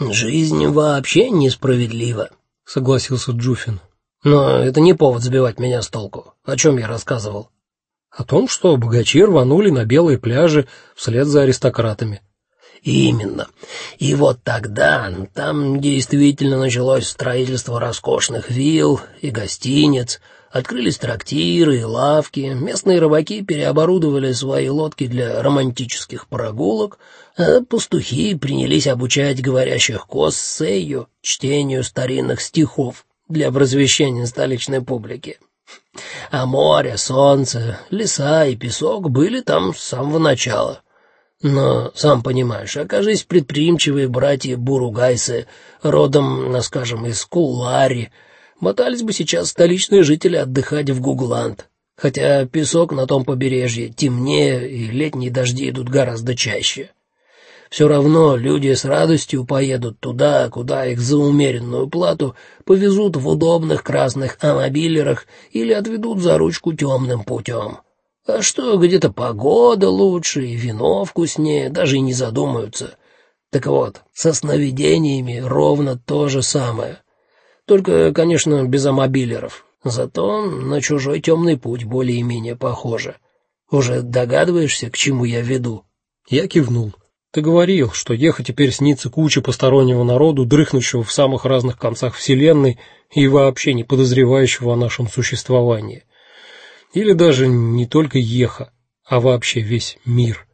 Жизнь вообще несправедлива, согласился Джуфин. Но это не повод сбивать меня с толку. О чем я рассказывал? О том, что богачи рванули на белые пляжи вслед за аристократами. Именно. И вот тогда там действительно началось строительство роскошных вилл и гостиниц, открылись трактиры и лавки, местные рыбаки переоборудовали свои лодки для романтических прогулок, а пастухи принялись обучать говорящих коз сею чтению старинных стихов для просвещения столичной публики. А море, солнце, леса и песок были там с самого начала. Но сам понимаешь, окажись предприимчивые братья Буругайсы, родом, ну, скажем, из Кулари, мотались бы сейчас столичные жители отдыхать в Гугланд. Хотя песок на том побережье темнее, и летние дожди идут гораздо чаще. Все равно люди с радостью поедут туда, куда их за умеренную плату повезут в удобных красных амобилерах или отведут за ручку темным путем. А что, где-то погода лучше и вино вкуснее, даже и не задумаются. Так вот, со сновидениями ровно то же самое. Только, конечно, без амобилеров. Зато на чужой темный путь более-менее похоже. Уже догадываешься, к чему я веду? Я кивнул. Ты говорил, что ехать теперь снится куча постороннего народу, дрыхнущего в самых разных концах вселенной и вообще не подозревающего о нашем существовании. Или даже не только Еха, а вообще весь мир.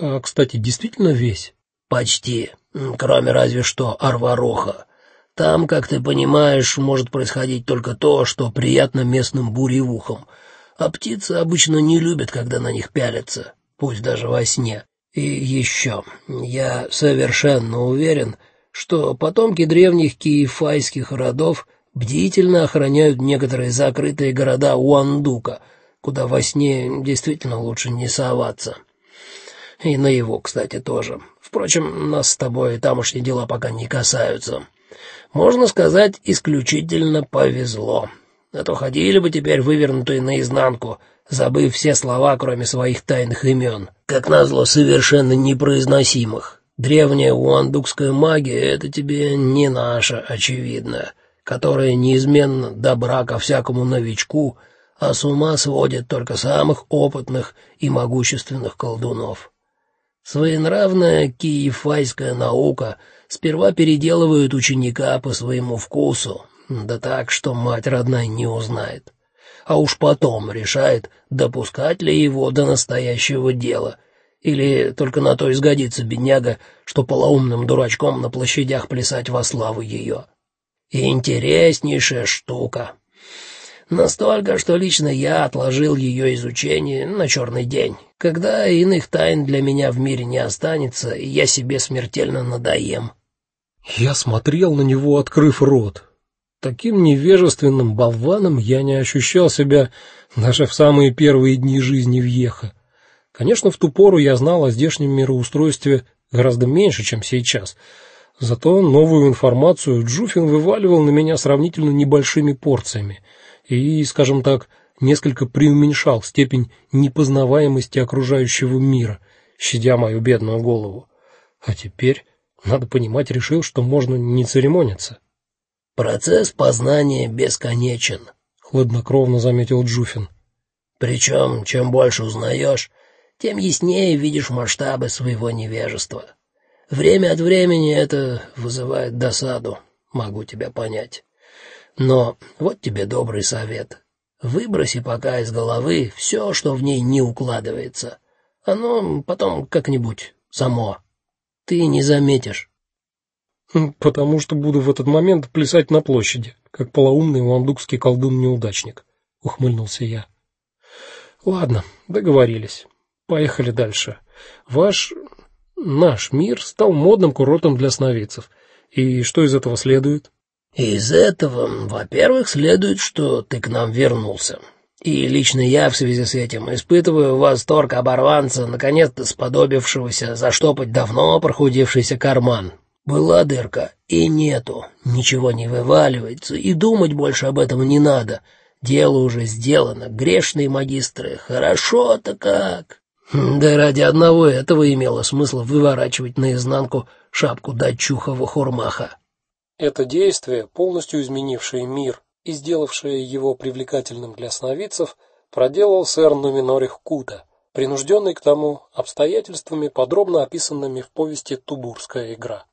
А, кстати, действительно весь? Почти, кроме разве что Арвароха. Там, как ты понимаешь, может происходить только то, что приятно местным буревухам. А птицы обычно не любят, когда на них пялятся, пусть даже во сне. И еще, я совершенно уверен, что потомки древних киефайских родов бдительно охраняют некоторые закрытые города Уандука, куда во сне действительно лучше не соваться. И на его, кстати, тоже. Впрочем, нас с тобой тамошние дела пока не касаются. Можно сказать, исключительно повезло. А то ходили бы теперь вывернутые наизнанку, забыв все слова, кроме своих тайных имен, как назло совершенно непроизносимых. Древняя уандукская магия — это тебе не наша, очевидно которая неизменно добра ко всякому новичку, а с ума сводит только самых опытных и могущественных колдунов. Своенравная киефайская наука. Сперва переделывает ученика по своему вкусу, да так, что мать родная не узнает, а уж потом решает, допускать ли его до настоящего дела. Или только на то изгодится бедняга, что полоумным дурачком на площадях плясать во славу ее. Интереснейшая штука. Настолько, что лично я отложил ее изучение на черный день, когда иных тайн для меня в мире не останется, я себе смертельно надоем. Я смотрел на него, открыв рот. Таким невежественным болваном я не ощущал себя даже в самые первые дни жизни в Еха. Конечно, в ту пору я знал о здешнем мироустройстве гораздо меньше, чем сейчас. Зато новую информацию Джуфин вываливал на меня сравнительно небольшими порциями и, скажем так, несколько преуменьшал степень непознаваемости окружающего мира, щадя мою бедную голову. А теперь, надо понимать, решил, что можно не церемониться. Процесс познания бесконечен, хладнокровно заметил Джуфин. Причем, чем больше узнаешь, тем яснее видишь масштабы своего невежества. Время от времени это вызывает досаду, могу тебя понять. Но вот тебе добрый совет. Выброси пока из головы все, что в ней не укладывается. Оно потом как-нибудь само. Ты не заметишь. Хм, потому что буду в этот момент плясать на площади, как полоумный вандукский колдун-неудачник, ухмыльнулся я. Ладно, договорились. Поехали дальше. Ваш Наш мир стал модным курортом для сновидцев. И что из этого следует? Из этого, во-первых, следует, что ты к нам вернулся. И лично я в связи с этим испытываю восторг оборванца, наконец-то сподобившегося заштопать давно прохудившийся карман. Была дырка, и нету, ничего не вываливается, и думать больше об этом не надо. Дело уже сделано, грешные магистры, хорошо-то как. Да ради одного этого имело смысл выворачивать наизнанку шапку дачухова хурмаха. Это действие, полностью изменившее мир и сделавшее его привлекательным для сновидцев, проделал сэр Нуминорих Кута, принужденный к тому обстоятельствами, подробно описанными в повести Тубурская игра.